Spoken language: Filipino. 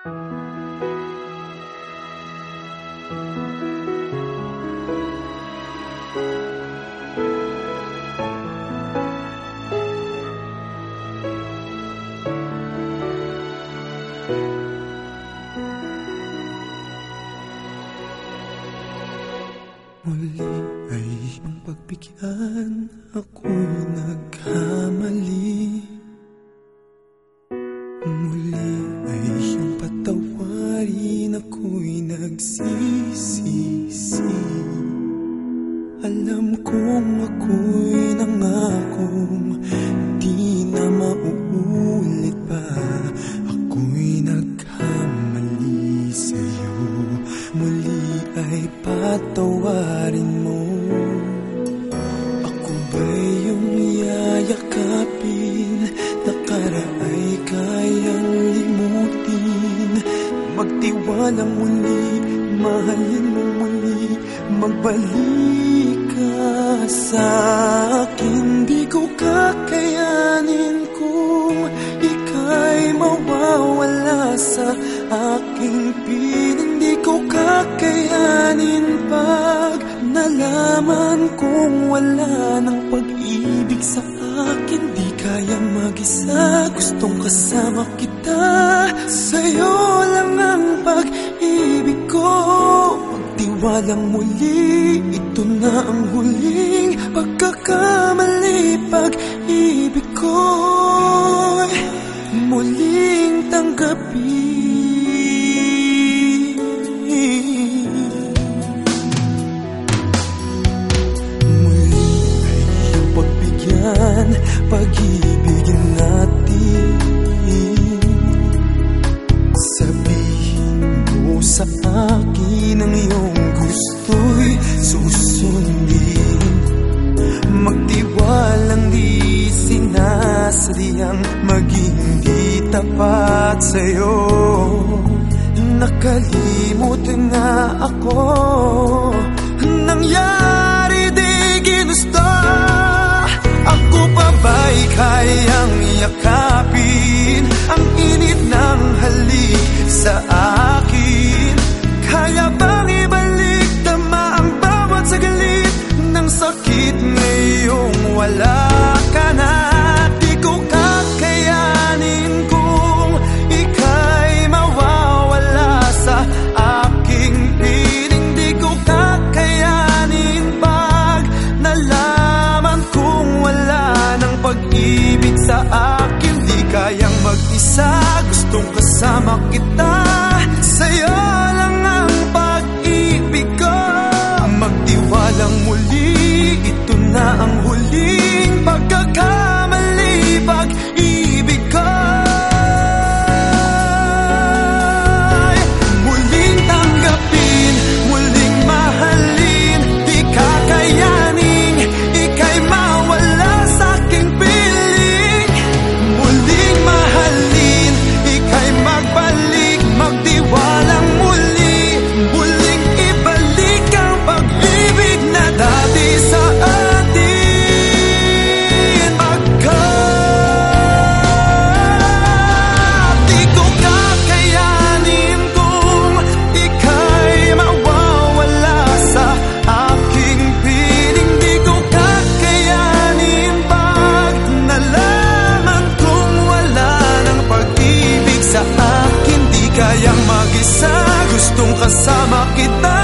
Muli ay pagbigyan Ako'y nagkamali. Muli nagsisisi. Alam kong ako'y nangakong Di na mauulit pa. Ako'y nagkamali sa'yo Muli ay patawarin mo. Ako ba'y iyong yayakapin Nakaraay kayang limutin. Magtiwalang muli, mahalin mo muli Magbalik ka sa akin. Di ko kakayanin kung ika'y mawawala sa aking piling. Di ko kakayanin pag nalaman kong wala ng pag-ibig sa akin. Di kaya mag-isa, gustong kasama kita. Sa'yo lang ang pag-ibig Magtiwalang muli, ito na ang huling pagkakamali Pag-ibig ko'y muling tanggapin. Muli ay pagbigyan Pag-ibigin natin. Sabihin mo sa akin Ang iyong sinasadyang Maging di tapat sa'yo. Nakalimot na ako. Nangyari di ginusto. Ako pa ba'y kayang yakapin kasama gustong kasama kita